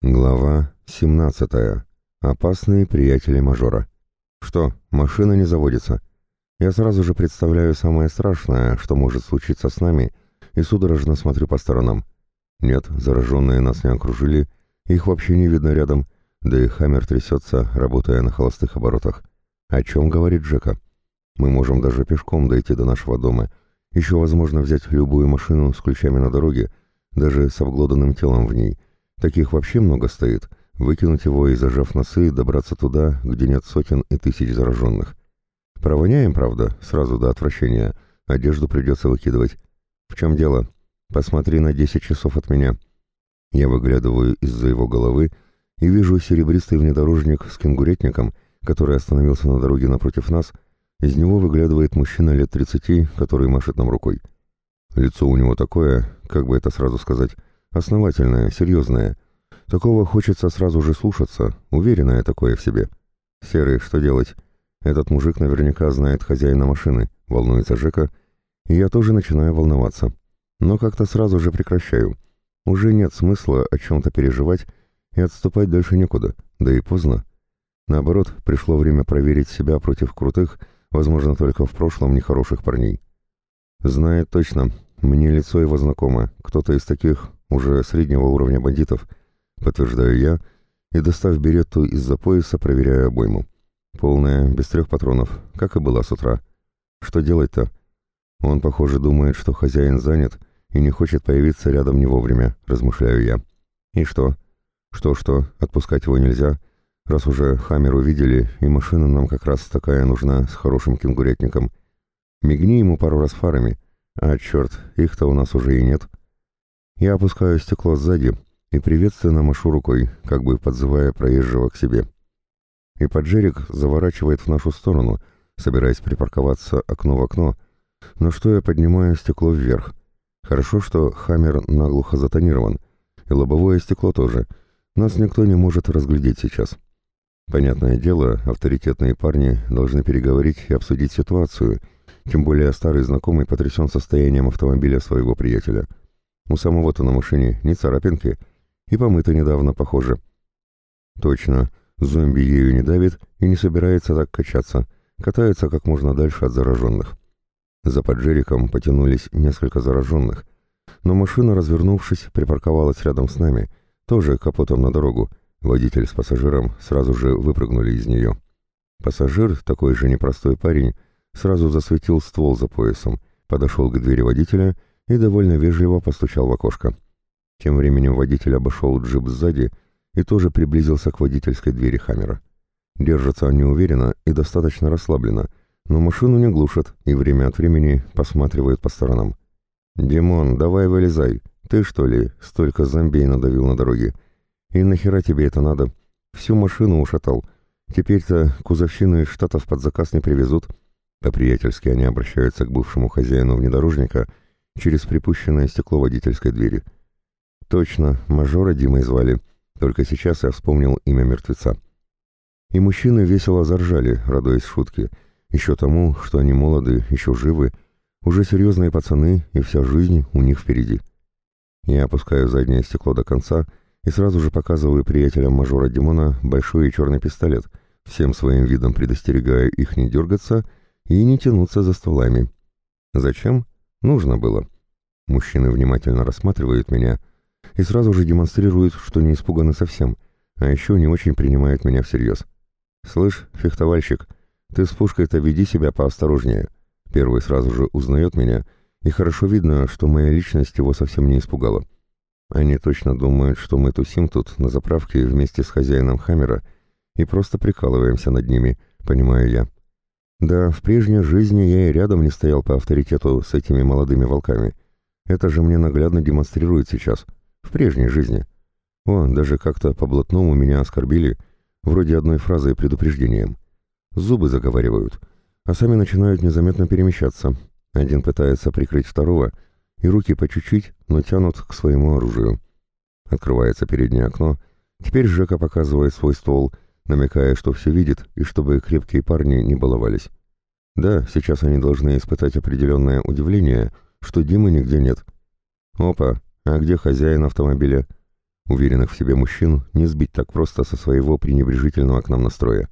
Глава 17. Опасные приятели мажора. Что, машина не заводится? Я сразу же представляю самое страшное, что может случиться с нами, и судорожно смотрю по сторонам. Нет, зараженные нас не окружили, их вообще не видно рядом, да и Хаммер трясется, работая на холостых оборотах. О чем говорит Джека? Мы можем даже пешком дойти до нашего дома. Еще возможно взять любую машину с ключами на дороге, даже с обглоданным телом в ней — Таких вообще много стоит. Выкинуть его и, зажав носы, добраться туда, где нет сотен и тысяч зараженных. Провоняем, правда, сразу до отвращения. Одежду придется выкидывать. В чем дело? Посмотри на десять часов от меня. Я выглядываю из-за его головы и вижу серебристый внедорожник с кенгуретником, который остановился на дороге напротив нас. Из него выглядывает мужчина лет тридцати, который машет нам рукой. Лицо у него такое, как бы это сразу сказать, Основательное, серьезное. Такого хочется сразу же слушаться, уверенное такое в себе. Серый, что делать? Этот мужик наверняка знает хозяина машины, волнуется Жека, и я тоже начинаю волноваться. Но как-то сразу же прекращаю. Уже нет смысла о чем-то переживать, и отступать дальше некуда, да и поздно. Наоборот, пришло время проверить себя против крутых, возможно, только в прошлом нехороших парней. Знает точно, мне лицо его знакомо, кто-то из таких уже среднего уровня бандитов, подтверждаю я, и, достав беретту из-за пояса, проверяю обойму. Полная, без трех патронов, как и была с утра. Что делать-то? Он, похоже, думает, что хозяин занят и не хочет появиться рядом не вовремя, размышляю я. И что? Что-что, отпускать его нельзя, раз уже Хаммер увидели, и машина нам как раз такая нужна, с хорошим кенгурятником. Мигни ему пару раз фарами. А, черт, их-то у нас уже и нет. Я опускаю стекло сзади и приветственно машу рукой, как бы подзывая проезжего к себе. И поджерик заворачивает в нашу сторону, собираясь припарковаться окно в окно, но что я поднимаю стекло вверх. Хорошо, что «Хаммер» наглухо затонирован, и лобовое стекло тоже. Нас никто не может разглядеть сейчас. Понятное дело, авторитетные парни должны переговорить и обсудить ситуацию, тем более старый знакомый потрясен состоянием автомобиля своего приятеля — у самого-то на машине не царапинки, и помыто недавно, похоже. Точно, зомби ею не давит и не собирается так качаться, катается как можно дальше от зараженных. За поджериком потянулись несколько зараженных, но машина, развернувшись, припарковалась рядом с нами, тоже капотом на дорогу. Водитель с пассажиром сразу же выпрыгнули из нее. Пассажир, такой же непростой парень, сразу засветил ствол за поясом, подошел к двери водителя и довольно вежливо постучал в окошко. Тем временем водитель обошел джип сзади и тоже приблизился к водительской двери Хаммера. Держатся они уверенно и достаточно расслабленно, но машину не глушат и время от времени посматривают по сторонам. «Димон, давай вылезай. Ты, что ли, столько зомбей надавил на дороге? И нахера тебе это надо? Всю машину ушатал. Теперь-то кузовщину из Штатов под заказ не привезут». По-приятельски они обращаются к бывшему хозяину внедорожника — через припущенное стекло водительской двери. Точно, мажора Димой звали, только сейчас я вспомнил имя мертвеца. И мужчины весело заржали, радуясь шутке, еще тому, что они молоды, еще живы, уже серьезные пацаны, и вся жизнь у них впереди. Я опускаю заднее стекло до конца и сразу же показываю приятелям мажора Димона большой и черный пистолет, всем своим видом предостерегая их не дергаться и не тянуться за стволами. Зачем? Нужно было. Мужчины внимательно рассматривают меня и сразу же демонстрируют, что не испуганы совсем, а еще не очень принимают меня всерьез. «Слышь, фехтовальщик, ты с пушкой-то веди себя поосторожнее». Первый сразу же узнает меня, и хорошо видно, что моя личность его совсем не испугала. Они точно думают, что мы тусим тут на заправке вместе с хозяином Хаммера и просто прикалываемся над ними, понимаю я. Да, в прежней жизни я и рядом не стоял по авторитету с этими молодыми волками. Это же мне наглядно демонстрирует сейчас. В прежней жизни. О, даже как-то по-блатному меня оскорбили, вроде одной фразой предупреждением. Зубы заговаривают, а сами начинают незаметно перемещаться. Один пытается прикрыть второго, и руки по чуть-чуть, но тянут к своему оружию. Открывается переднее окно. Теперь Жека показывает свой ствол — намекая, что все видит, и чтобы крепкие парни не баловались. Да, сейчас они должны испытать определенное удивление, что Димы нигде нет. Опа, а где хозяин автомобиля? Уверенных в себе мужчин не сбить так просто со своего пренебрежительного к нам настроя.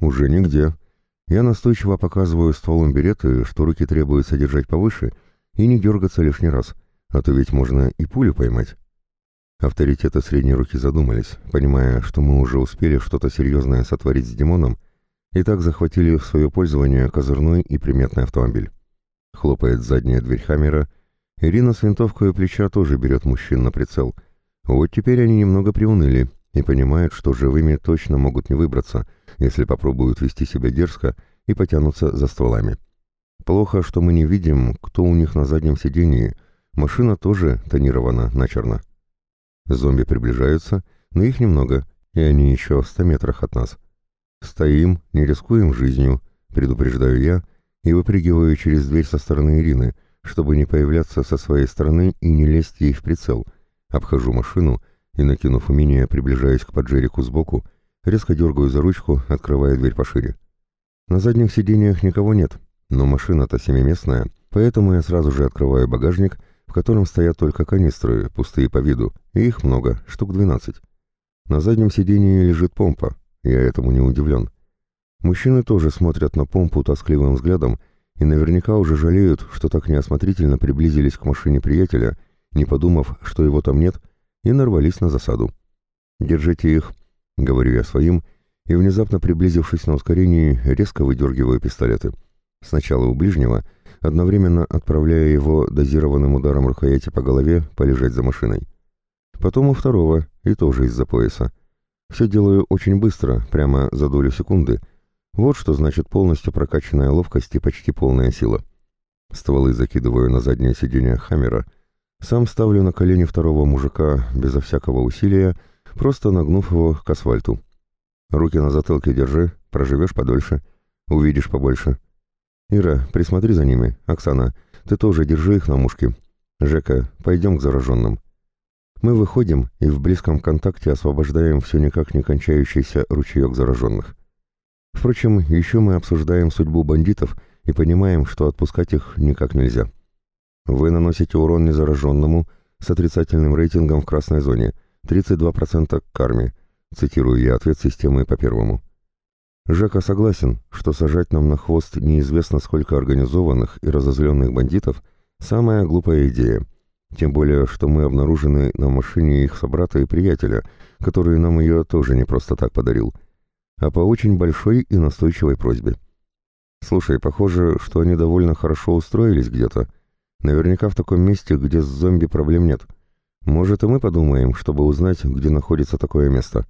Уже нигде. Я настойчиво показываю стволом береты, что руки требуется держать повыше и не дергаться лишний раз, а то ведь можно и пулю поймать. Авторитеты средней руки задумались, понимая, что мы уже успели что-то серьезное сотворить с Димоном, и так захватили в свое пользование козырной и приметный автомобиль. Хлопает задняя дверь Хаммера, Ирина с винтовкой у плеча тоже берет мужчин на прицел. Вот теперь они немного приуныли и понимают, что живыми точно могут не выбраться, если попробуют вести себя дерзко и потянутся за стволами. Плохо, что мы не видим, кто у них на заднем сидении. Машина тоже тонирована начерно. Зомби приближаются, но их немного, и они еще в ста метрах от нас. Стоим, не рискуем жизнью, предупреждаю я, и выпрыгиваю через дверь со стороны Ирины, чтобы не появляться со своей стороны и не лезть ей в прицел. Обхожу машину и, накинув умение, приближаясь к поджерику сбоку, резко дергаю за ручку, открывая дверь пошире. На задних сиденьях никого нет, но машина-то семиместная, поэтому я сразу же открываю багажник — в котором стоят только канистры, пустые по виду, и их много, штук 12. На заднем сидении лежит помпа, я этому не удивлен. Мужчины тоже смотрят на помпу тоскливым взглядом и наверняка уже жалеют, что так неосмотрительно приблизились к машине приятеля, не подумав, что его там нет, и нарвались на засаду. «Держите их», — говорю я своим, и, внезапно приблизившись на ускорении, резко выдергиваю пистолеты. Сначала у ближнего — одновременно отправляя его дозированным ударом рукояти по голове полежать за машиной. Потом у второго, и тоже из-за пояса. Все делаю очень быстро, прямо за долю секунды. Вот что значит полностью прокачанная ловкость и почти полная сила. Стволы закидываю на заднее сиденье Хаммера, сам ставлю на колени второго мужика безо всякого усилия, просто нагнув его к асфальту. Руки на затылке держи, проживешь подольше, увидишь побольше. «Ира, присмотри за ними. Оксана, ты тоже держи их на мушке. Жека, пойдем к зараженным». Мы выходим и в близком контакте освобождаем все никак не кончающийся ручеек зараженных. Впрочем, еще мы обсуждаем судьбу бандитов и понимаем, что отпускать их никак нельзя. Вы наносите урон незараженному с отрицательным рейтингом в красной зоне, 32% к карме, цитирую я ответ системы по первому. Жека согласен, что сажать нам на хвост неизвестно сколько организованных и разозленных бандитов – самая глупая идея. Тем более, что мы обнаружены на машине их собрата и приятеля, который нам ее тоже не просто так подарил, а по очень большой и настойчивой просьбе. Слушай, похоже, что они довольно хорошо устроились где-то. Наверняка в таком месте, где с зомби проблем нет. Может, и мы подумаем, чтобы узнать, где находится такое место.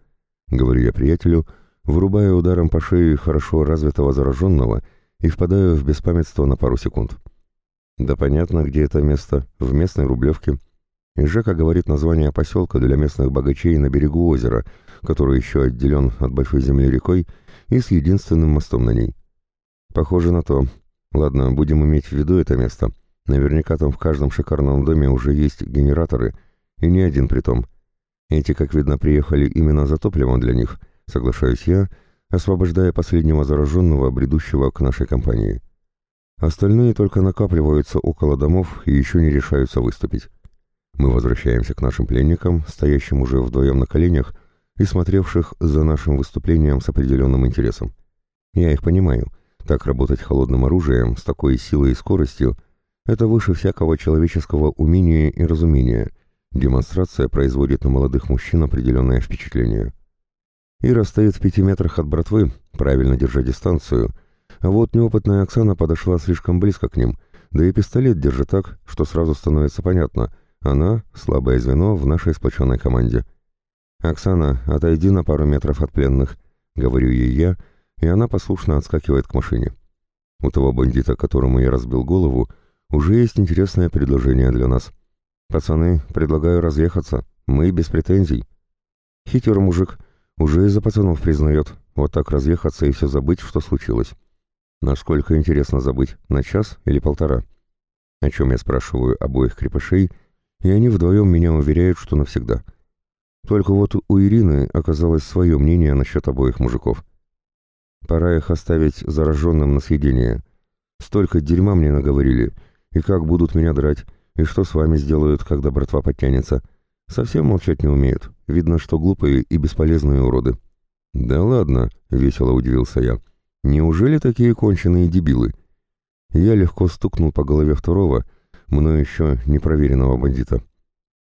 Говорю я приятелю – вырубаю ударом по шее хорошо развитого зараженного и впадаю в беспамятство на пару секунд. Да понятно, где это место, в местной Рублевке. И Жека говорит название поселка для местных богачей на берегу озера, который еще отделен от большой земли рекой и с единственным мостом на ней. Похоже на то. Ладно, будем иметь в виду это место. Наверняка там в каждом шикарном доме уже есть генераторы, и не один при том. Эти, как видно, приехали именно за топливом для них — соглашаюсь я, освобождая последнего зараженного, бредущего к нашей компании. Остальные только накапливаются около домов и еще не решаются выступить. Мы возвращаемся к нашим пленникам, стоящим уже вдвоем на коленях и смотревших за нашим выступлением с определенным интересом. Я их понимаю. Так работать холодным оружием с такой силой и скоростью — это выше всякого человеческого умения и разумения. Демонстрация производит на молодых мужчин определенное впечатление. Ира стоит в пяти метрах от братвы, правильно держа дистанцию, а вот неопытная Оксана подошла слишком близко к ним, да и пистолет держит так, что сразу становится понятно, она — слабое звено в нашей сплоченной команде. «Оксана, отойди на пару метров от пленных», — говорю ей я, и она послушно отскакивает к машине. У того бандита, которому я разбил голову, уже есть интересное предложение для нас. «Пацаны, предлагаю разъехаться, мы без претензий». Хитер мужик — уже из-за пацанов признает. Вот так разъехаться и все забыть, что случилось. Насколько интересно забыть, на час или полтора? О чем я спрашиваю обоих крепышей, и они вдвоем меня уверяют, что навсегда. Только вот у Ирины оказалось свое мнение насчет обоих мужиков. Пора их оставить зараженным на съедение. Столько дерьма мне наговорили, и как будут меня драть, и что с вами сделают, когда братва подтянется. Совсем молчать не умеют. Видно, что глупые и бесполезные уроды. «Да ладно», — весело удивился я. «Неужели такие конченые дебилы?» Я легко стукнул по голове второго, мною еще непроверенного бандита.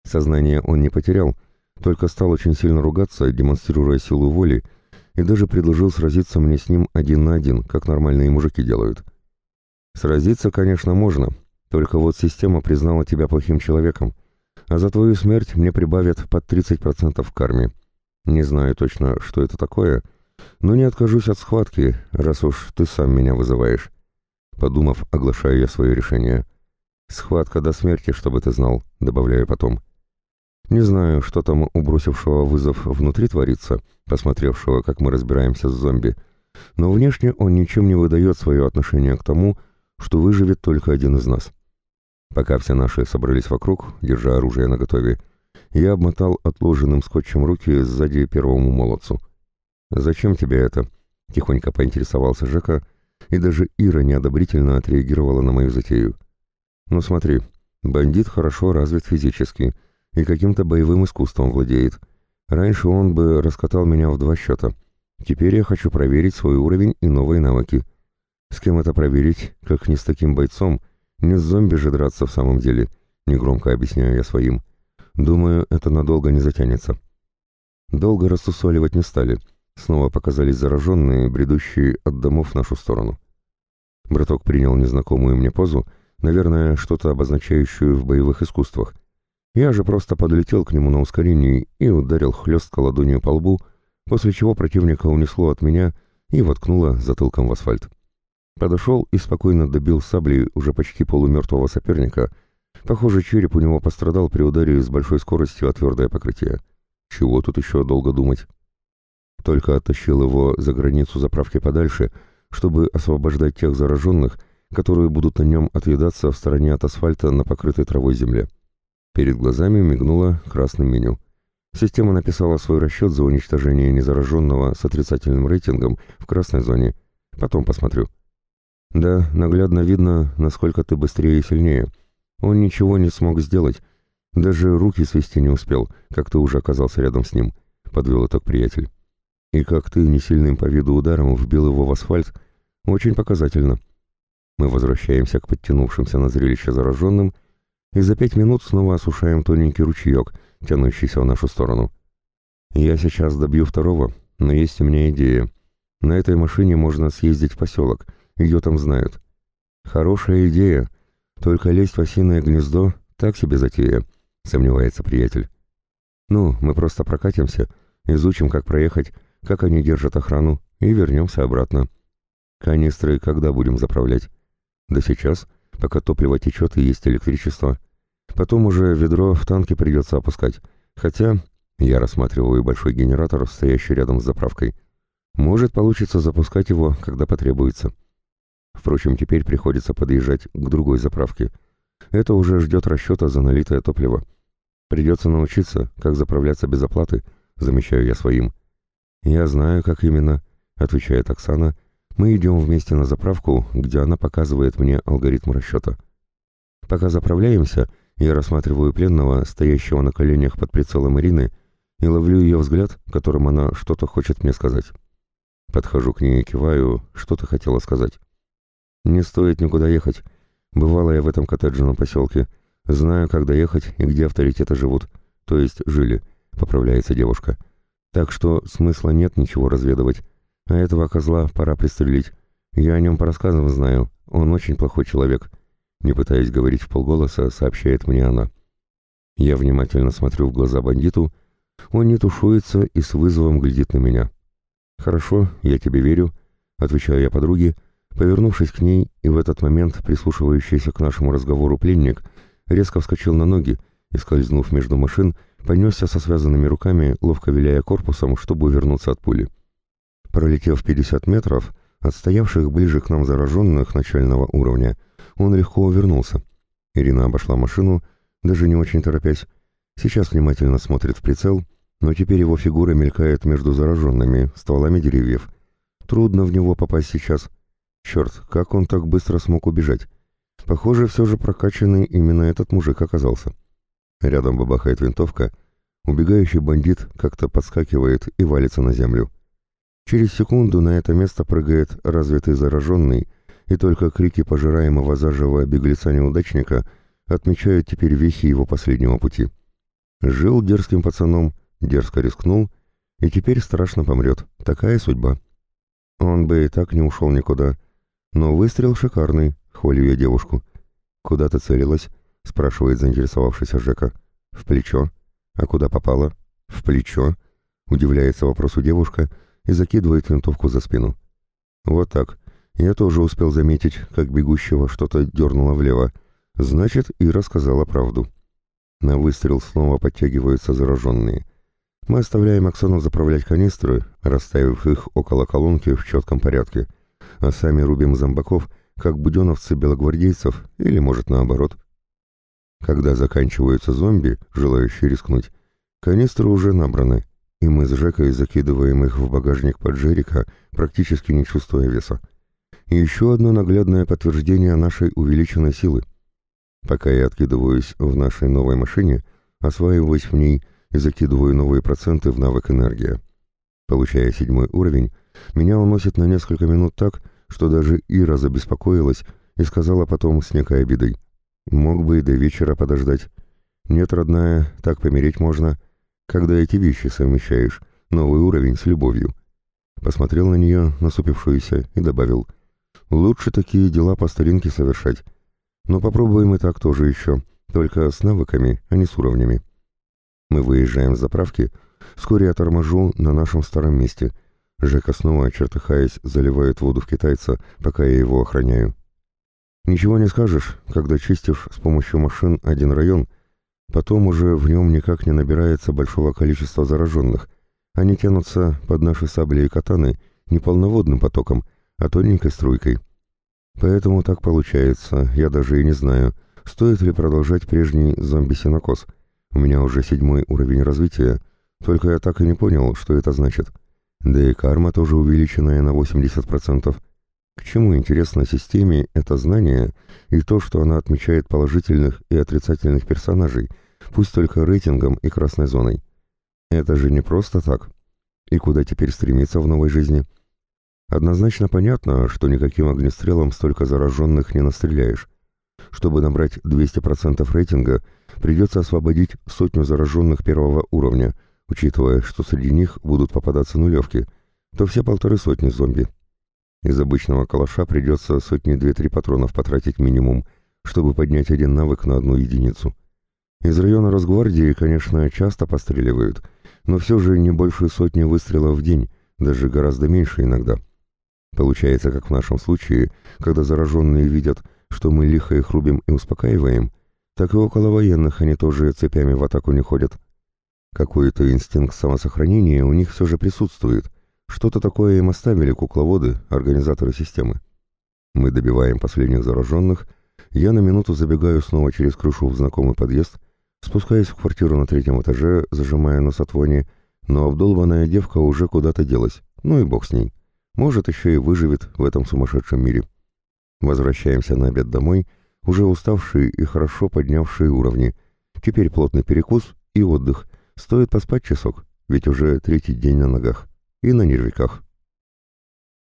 Сознание он не потерял, только стал очень сильно ругаться, демонстрируя силу воли, и даже предложил сразиться мне с ним один на один, как нормальные мужики делают. Сразиться, конечно, можно, только вот система признала тебя плохим человеком, а за твою смерть мне прибавят под 30% в карме. Не знаю точно, что это такое, но не откажусь от схватки, раз уж ты сам меня вызываешь. Подумав, оглашаю я свое решение. Схватка до смерти, чтобы ты знал, добавляю потом. Не знаю, что там у бросившего вызов внутри творится, посмотревшего, как мы разбираемся с зомби, но внешне он ничем не выдает свое отношение к тому, что выживет только один из нас. Пока все наши собрались вокруг, держа оружие наготове, я обмотал отложенным скотчем руки сзади первому молодцу. «Зачем тебе это?» — тихонько поинтересовался Жека, и даже Ира неодобрительно отреагировала на мою затею. «Ну смотри, бандит хорошо развит физически — и каким-то боевым искусством владеет. Раньше он бы раскатал меня в два счета. Теперь я хочу проверить свой уровень и новые навыки. С кем это проверить, как не с таким бойцом? Не с зомби же драться в самом деле, негромко объясняю я своим. Думаю, это надолго не затянется. Долго рассусоливать не стали. Снова показались зараженные, бредущие от домов в нашу сторону. Браток принял незнакомую мне позу, наверное, что-то обозначающую в боевых искусствах, я же просто подлетел к нему на ускорении и ударил хлестко ладонью по лбу, после чего противника унесло от меня и воткнуло затылком в асфальт. Подошел и спокойно добил саблей уже почти полумертвого соперника. Похоже, череп у него пострадал при ударе с большой скоростью о твердое покрытие. Чего тут еще долго думать? Только оттащил его за границу заправки подальше, чтобы освобождать тех зараженных, которые будут на нем отъедаться в стороне от асфальта на покрытой травой земле. Перед глазами мигнуло красным меню. Система написала свой расчет за уничтожение незараженного с отрицательным рейтингом в красной зоне. Потом посмотрю. Да, наглядно видно, насколько ты быстрее и сильнее. Он ничего не смог сделать. Даже руки свести не успел, как ты уже оказался рядом с ним, — подвел итог приятель. И как ты несильным по виду ударом вбил его в асфальт, очень показательно. Мы возвращаемся к подтянувшимся на зрелище зараженным — и за пять минут снова осушаем тоненький ручеек, тянущийся в нашу сторону. Я сейчас добью второго, но есть у меня идея. На этой машине можно съездить в поселок, ее там знают. Хорошая идея, только лезть в осиное гнездо — так себе затея, сомневается приятель. Ну, мы просто прокатимся, изучим, как проехать, как они держат охрану, и вернемся обратно. Канистры когда будем заправлять? Да сейчас — пока топливо течет и есть электричество. Потом уже ведро в танке придется опускать. Хотя я рассматриваю большой генератор, стоящий рядом с заправкой. Может, получится запускать его, когда потребуется. Впрочем, теперь приходится подъезжать к другой заправке. Это уже ждет расчета за налитое топливо. Придется научиться, как заправляться без оплаты, замечаю я своим. «Я знаю, как именно», — отвечает Оксана, — мы идем вместе на заправку, где она показывает мне алгоритм расчета. Пока заправляемся, я рассматриваю пленного, стоящего на коленях под прицелом Ирины, и ловлю ее взгляд, которым она что-то хочет мне сказать. Подхожу к ней и киваю, что ты хотела сказать. Не стоит никуда ехать. Бывала я в этом коттеджном поселке. Знаю, как доехать и где авторитеты живут. То есть жили, поправляется девушка. Так что смысла нет ничего разведывать. А этого козла пора пристрелить. Я о нем по рассказам знаю. Он очень плохой человек. Не пытаясь говорить в полголоса, сообщает мне она. Я внимательно смотрю в глаза бандиту. Он не тушуется и с вызовом глядит на меня. «Хорошо, я тебе верю», — отвечаю я подруге, повернувшись к ней, и в этот момент прислушивающийся к нашему разговору пленник резко вскочил на ноги и, скользнув между машин, понесся со связанными руками, ловко виляя корпусом, чтобы увернуться от пули. Пролетев 50 метров, отстоявших ближе к нам зараженных начального уровня, он легко увернулся. Ирина обошла машину, даже не очень торопясь. Сейчас внимательно смотрит в прицел, но теперь его фигура мелькает между зараженными стволами деревьев. Трудно в него попасть сейчас. Черт, как он так быстро смог убежать? Похоже, все же прокачанный именно этот мужик оказался. Рядом бабахает винтовка, убегающий бандит как-то подскакивает и валится на землю. Через секунду на это место прыгает развитый зараженный, и только крики пожираемого заживо беглеца-неудачника отмечают теперь вехи его последнего пути. Жил дерзким пацаном, дерзко рискнул, и теперь страшно помрет. Такая судьба. Он бы и так не ушел никуда. Но выстрел шикарный, хвалю я девушку. «Куда ты целилась?» — спрашивает заинтересовавшийся Жека. «В плечо». «А куда попала?» «В плечо», — удивляется вопросу девушка и закидывает винтовку за спину. «Вот так. Я тоже успел заметить, как бегущего что-то дернуло влево. Значит, и рассказала правду». На выстрел снова подтягиваются зараженные. Мы оставляем Оксану заправлять канистры, расставив их около колонки в четком порядке, а сами рубим зомбаков, как буденовцы белогвардейцев, или, может, наоборот. Когда заканчиваются зомби, желающие рискнуть, канистры уже набраны, и мы с Жекой закидываем их в багажник поджерика, практически не чувствуя веса. И еще одно наглядное подтверждение нашей увеличенной силы — Пока я откидываюсь в нашей новой машине, осваиваюсь в ней и закидываю новые проценты в навык энергия. Получая седьмой уровень, меня уносит на несколько минут так, что даже Ира забеспокоилась и сказала потом с некой обидой. «Мог бы и до вечера подождать. Нет, родная, так помереть можно, когда эти вещи совмещаешь, новый уровень с любовью». Посмотрел на нее, насупившуюся, и добавил. «Лучше такие дела по старинке совершать, но попробуем и так тоже еще, только с навыками, а не с уровнями. Мы выезжаем с заправки, вскоре я торможу на нашем старом месте. Жека снова, чертыхаясь, заливает воду в китайца, пока я его охраняю. Ничего не скажешь, когда чистишь с помощью машин один район, потом уже в нем никак не набирается большого количества зараженных. Они тянутся под наши сабли и катаны не полноводным потоком, а тоненькой струйкой. Поэтому так получается, я даже и не знаю, стоит ли продолжать прежний зомби-синокос. У меня уже седьмой уровень развития, только я так и не понял, что это значит. Да и карма тоже увеличенная на 80%. К чему, интересно, системе это знание и то, что она отмечает положительных и отрицательных персонажей, пусть только рейтингом и красной зоной? Это же не просто так. И куда теперь стремиться в новой жизни? Однозначно понятно, что никаким огнестрелом столько зараженных не настреляешь. Чтобы набрать 200% рейтинга, придется освободить сотню зараженных первого уровня, учитывая, что среди них будут попадаться нулевки, то все полторы сотни зомби. Из обычного калаша придется сотни две-три патронов потратить минимум, чтобы поднять один навык на одну единицу. Из района Росгвардии, конечно, часто постреливают, но все же не больше сотни выстрелов в день, даже гораздо меньше иногда. Получается, как в нашем случае, когда зараженные видят, что мы лихо их рубим и успокаиваем, так и около военных они тоже цепями в атаку не ходят. Какой-то инстинкт самосохранения у них все же присутствует. Что-то такое им оставили кукловоды, организаторы системы. Мы добиваем последних зараженных, я на минуту забегаю снова через крышу в знакомый подъезд, спускаюсь в квартиру на третьем этаже, зажимая нос от вони, но обдолбанная девка уже куда-то делась, ну и бог с ней. Может, еще и выживет в этом сумасшедшем мире. Возвращаемся на обед домой, уже уставшие и хорошо поднявшие уровни. Теперь плотный перекус и отдых. Стоит поспать часок, ведь уже третий день на ногах и на нервиках.